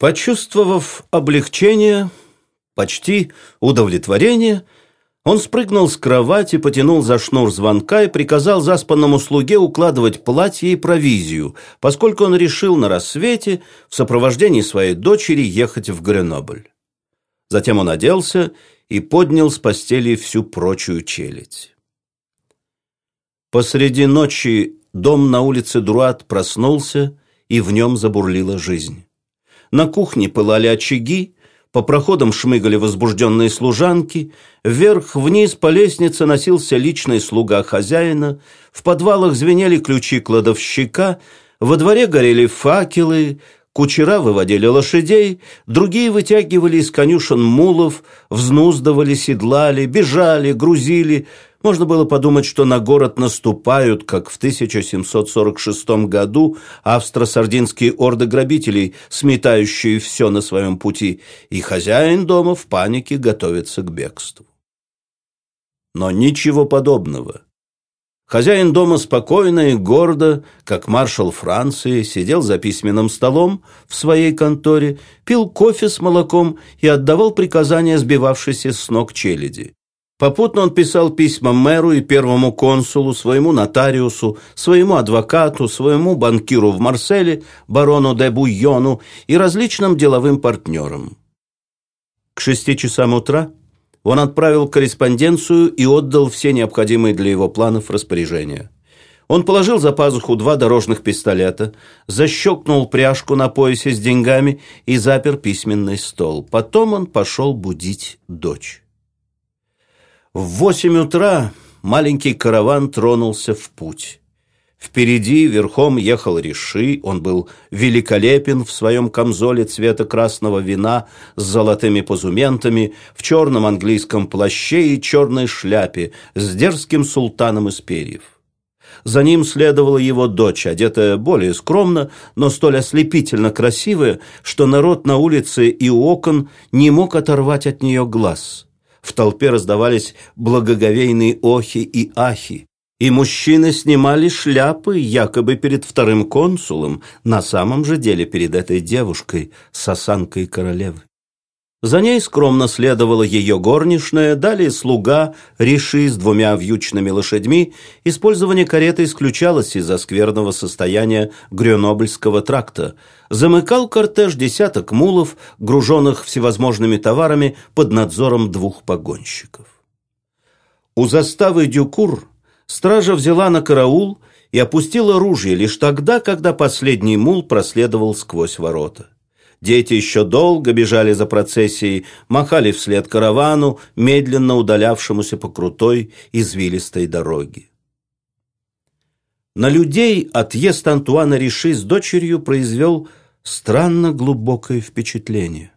Почувствовав облегчение, почти удовлетворение, он спрыгнул с кровати, потянул за шнур звонка и приказал заспанному слуге укладывать платье и провизию, поскольку он решил на рассвете в сопровождении своей дочери ехать в Гренобль. Затем он оделся и поднял с постели всю прочую челядь. Посреди ночи дом на улице Друат проснулся, и в нем забурлила жизнь. На кухне пылали очаги, по проходам шмыгали возбужденные служанки, вверх-вниз по лестнице носился личный слуга хозяина, в подвалах звенели ключи кладовщика, во дворе горели факелы, кучера выводили лошадей, другие вытягивали из конюшен мулов, взнуздывали, седлали, бежали, грузили – можно было подумать, что на город наступают, как в 1746 году австро-сардинские орды грабителей, сметающие все на своем пути, и хозяин дома в панике готовится к бегству. Но ничего подобного. Хозяин дома спокойно и гордо, как маршал Франции, сидел за письменным столом в своей конторе, пил кофе с молоком и отдавал приказания сбивавшейся с ног челяди. Попутно он писал письма мэру и первому консулу, своему нотариусу, своему адвокату, своему банкиру в Марселе, барону де Буйону и различным деловым партнерам. К шести часам утра он отправил корреспонденцию и отдал все необходимые для его планов распоряжения. Он положил за пазуху два дорожных пистолета, защелкнул пряжку на поясе с деньгами и запер письменный стол. Потом он пошел будить дочь. В восемь утра маленький караван тронулся в путь. Впереди верхом ехал Риши, он был великолепен в своем камзоле цвета красного вина с золотыми позументами, в черном английском плаще и черной шляпе с дерзким султаном из перьев. За ним следовала его дочь, одетая более скромно, но столь ослепительно красивая, что народ на улице и у окон не мог оторвать от нее глаз – в толпе раздавались благоговейные охи и ахи, и мужчины снимали шляпы якобы перед вторым консулом, на самом же деле перед этой девушкой с осанкой королевы. За ней скромно следовала ее горничная, далее слуга, реши с двумя вьючными лошадьми. Использование кареты исключалось из-за скверного состояния Грёнобльского тракта. Замыкал кортеж десяток мулов, груженных всевозможными товарами под надзором двух погонщиков. У заставы Дюкур стража взяла на караул и опустила ружье лишь тогда, когда последний мул проследовал сквозь ворота. Дети еще долго бежали за процессией, махали вслед каравану, медленно удалявшемуся по крутой, извилистой дороге. На людей отъезд Антуана Риши с дочерью произвел странно глубокое впечатление.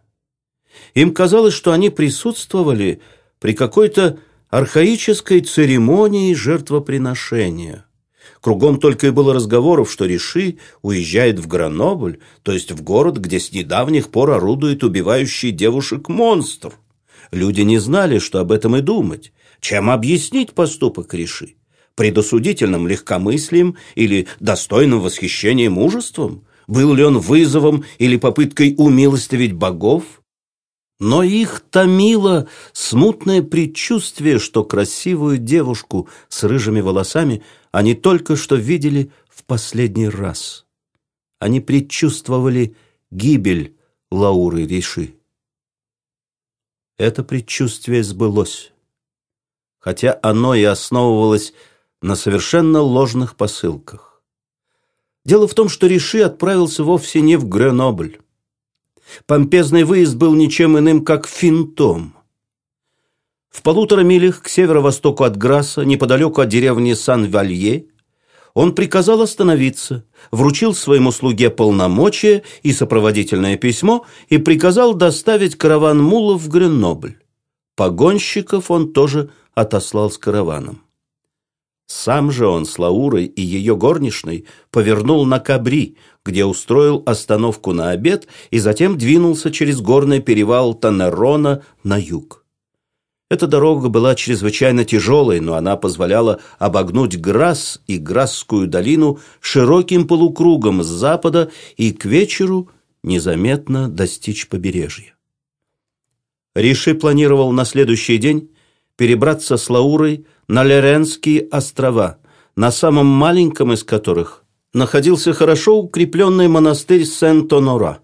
Им казалось, что они присутствовали при какой-то архаической церемонии жертвоприношения – Кругом только и было разговоров, что Реши уезжает в Гранобль, то есть в город, где с недавних пор орудует убивающий девушек монстр. Люди не знали, что об этом и думать. Чем объяснить поступок Реши? Предосудительным легкомыслием или достойным восхищения мужеством? Был ли он вызовом или попыткой умилостивить богов? Но их томило смутное предчувствие, что красивую девушку с рыжими волосами они только что видели в последний раз. Они предчувствовали гибель Лауры Риши. Это предчувствие сбылось, хотя оно и основывалось на совершенно ложных посылках. Дело в том, что Риши отправился вовсе не в Гренобль. Помпезный выезд был ничем иным, как финтом. В полутора милях к северо-востоку от Грасса, неподалеку от деревни Сан-Валье, он приказал остановиться, вручил своему слуге полномочия и сопроводительное письмо и приказал доставить караван мулов в Гренобль. Погонщиков он тоже отослал с караваном. Сам же он с Лаурой и ее горничной повернул на Кабри, где устроил остановку на обед и затем двинулся через горный перевал Танерона на юг. Эта дорога была чрезвычайно тяжелой, но она позволяла обогнуть Грасс и Грасскую долину широким полукругом с запада и к вечеру незаметно достичь побережья. Риши планировал на следующий день перебраться с Лаурой на Леренские острова, на самом маленьком из которых находился хорошо укрепленный монастырь Сент-Онора.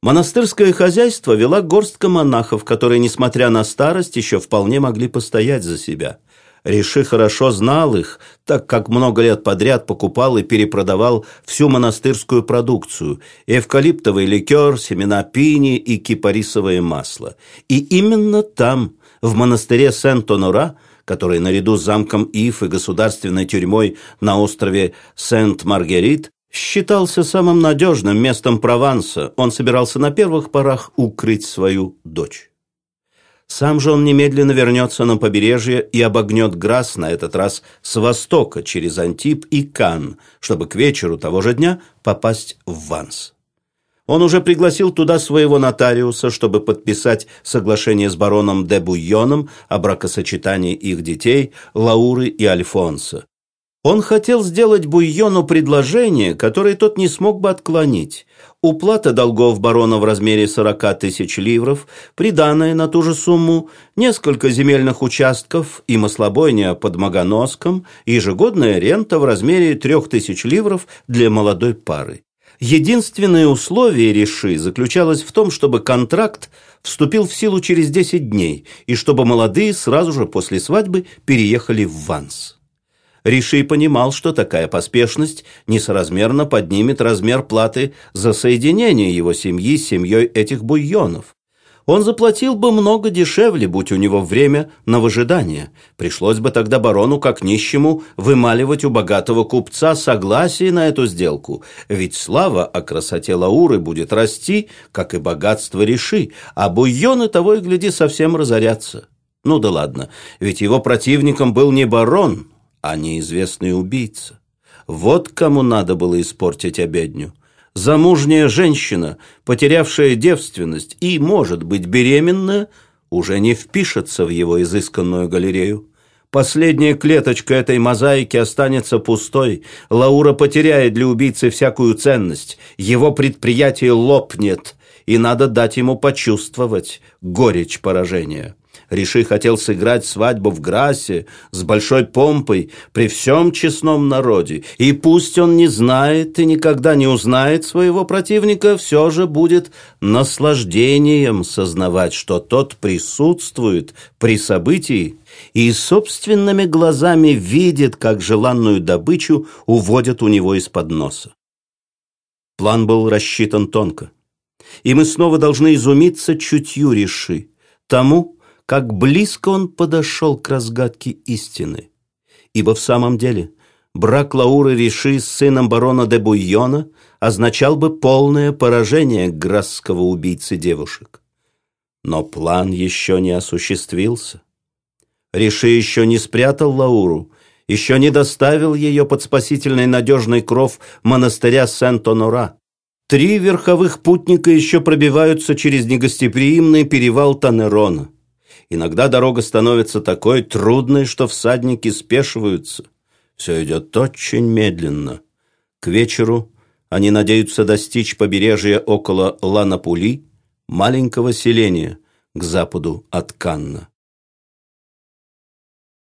Монастырское хозяйство вела горстка монахов, которые, несмотря на старость, еще вполне могли постоять за себя. Риши хорошо знал их, так как много лет подряд покупал и перепродавал всю монастырскую продукцию – эвкалиптовый ликер, семена пини и кипарисовое масло. И именно там, в монастыре Сент-Онора, который наряду с замком Ив и государственной тюрьмой на острове Сент-Маргерит считался самым надежным местом Прованса, он собирался на первых порах укрыть свою дочь. Сам же он немедленно вернется на побережье и обогнет Грасс на этот раз с востока через Антип и Кан, чтобы к вечеру того же дня попасть в Ванс. Он уже пригласил туда своего нотариуса, чтобы подписать соглашение с бароном де Буйоном о бракосочетании их детей Лауры и Альфонса. Он хотел сделать Буйону предложение, которое тот не смог бы отклонить. Уплата долгов барона в размере 40 тысяч ливров, приданное на ту же сумму, несколько земельных участков и маслобойня под Магоноском, ежегодная рента в размере 3000 ливров для молодой пары. Единственное условие Реши заключалось в том, чтобы контракт вступил в силу через 10 дней и чтобы молодые сразу же после свадьбы переехали в Ванс. Риши понимал, что такая поспешность несоразмерно поднимет размер платы за соединение его семьи с семьей этих буйонов. Он заплатил бы много дешевле, будь у него время на выжидание. Пришлось бы тогда барону, как нищему, вымаливать у богатого купца согласие на эту сделку. Ведь слава о красоте Лауры будет расти, как и богатство Реши, а буйоны того и гляди совсем разорятся. Ну да ладно, ведь его противником был не барон, а неизвестный убийца. Вот кому надо было испортить обедню замужняя женщина, потерявшая девственность и, может быть, беременная, уже не впишется в его изысканную галерею. Последняя клеточка этой мозаики останется пустой. Лаура потеряет для убийцы всякую ценность. Его предприятие лопнет, и надо дать ему почувствовать горечь поражения. Риши хотел сыграть свадьбу в Грасе с большой помпой при всем честном народе. И пусть он не знает и никогда не узнает своего противника, все же будет наслаждением сознавать, что тот присутствует при событии и собственными глазами видит, как желанную добычу уводят у него из-под носа. План был рассчитан тонко. И мы снова должны изумиться чутью Риши, тому, как близко он подошел к разгадке истины. Ибо в самом деле брак Лауры Риши с сыном барона де Буйона означал бы полное поражение грасского убийцы девушек. Но план еще не осуществился. Риши еще не спрятал Лауру, еще не доставил ее под спасительный надежный кров монастыря Сент-Онора. Три верховых путника еще пробиваются через негостеприимный перевал Танерона. Иногда дорога становится такой трудной, что всадники спешиваются. Все идет очень медленно. К вечеру они надеются достичь побережья около Ланапули, маленького селения к западу от Канна.